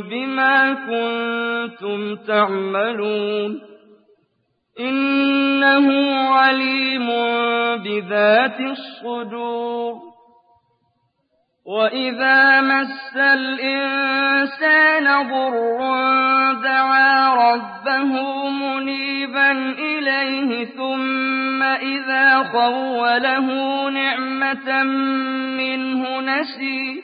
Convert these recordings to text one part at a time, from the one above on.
بما كنتم تعملون. إنه عليم بذات الصدور. وإذا مس الإنسان ضر دعا ربه منيبا إليه ثم إذا خوله نعمة منه نسي.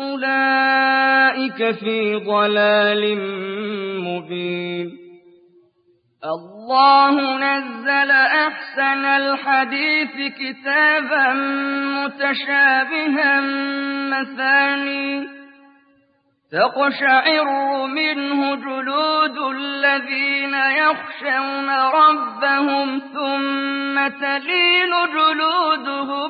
أولئك في ضلال مبين الله نزل أحسن الحديث كتابا متشابها مثاني تقشعر منه جلود الذين يخشون ربهم ثم تلين جلودهم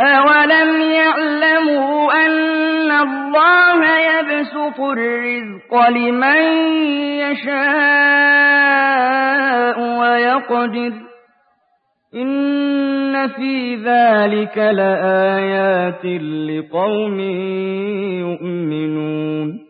أولم يعلموا أن الله يبسط الرزق لمن يشاء ويقدر إن في ذلك لآيات لقوم يؤمنون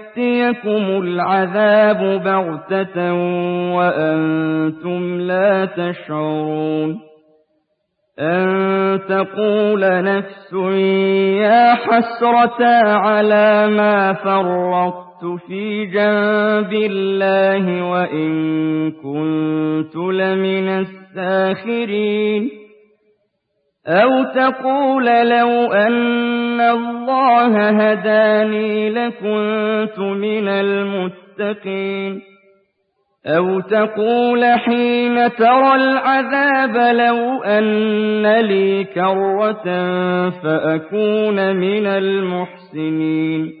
العذاب بغتة وأنتم لا تشعرون أن تقول نفس يا حسرة على ما فرطت في جنب الله وإن كنت لمن الساخرين أو تقول لو أن الله هداني لكنت من المتقين أَوْ تَقُولَ حِينَ تَرَى الْعَذَابَ لَوْ أَنَّ لِي كَرَّةً فَأَكُونَ مِنَ الْمُحْسِنِينَ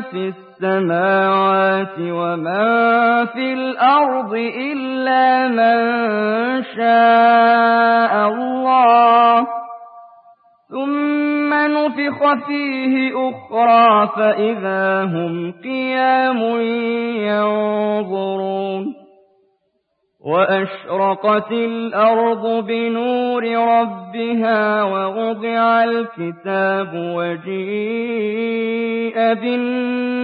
فِي السَّمَاوَاتِ وَمَن فِي الْأَرْضِ إِلَّا مَن شَاءَ اللَّهُ. ثُمَّ نُفِخَ فِيهِ أُخْرَىٰ فَإِذَا هُمْ قِيَامٌ يَنظُرُونَ. وَأَشْرَقَتِ الْأَرْضُ بِنُورِ رَبِّهَا وَوُضِعَ الْكِتَابُ وَجِيءَ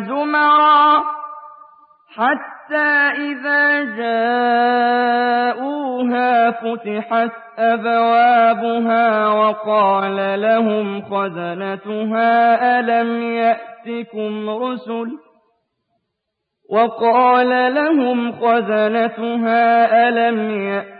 زُمَرًا حَتَّىٰ إِذَا جَاءُوهَا فُتِحَتْ أَبْوَابُهَا وَقَالَ لَهُمْ خَزَنَتُهَا أَلَمْ يَأْتِكُمْ رُسُلٌ وَقَالَ لَهُمْ خَزَنَتُهَا أَلَمْ يَأْتِكُمْ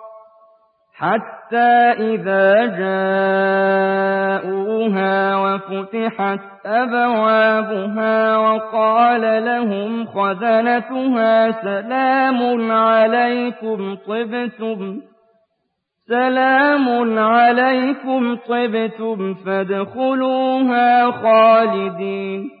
حَتَّىٰ إِذَا جَاءُوهَا وَفُتِحَتْ أَبْوَابُهَا وَقَالَ لَهُمْ خَزَنَتُهَا سَلَامٌ عَلَيْكُمْ طِبْتُمْ سلام عليكم طبتم فادخلوها خالدين.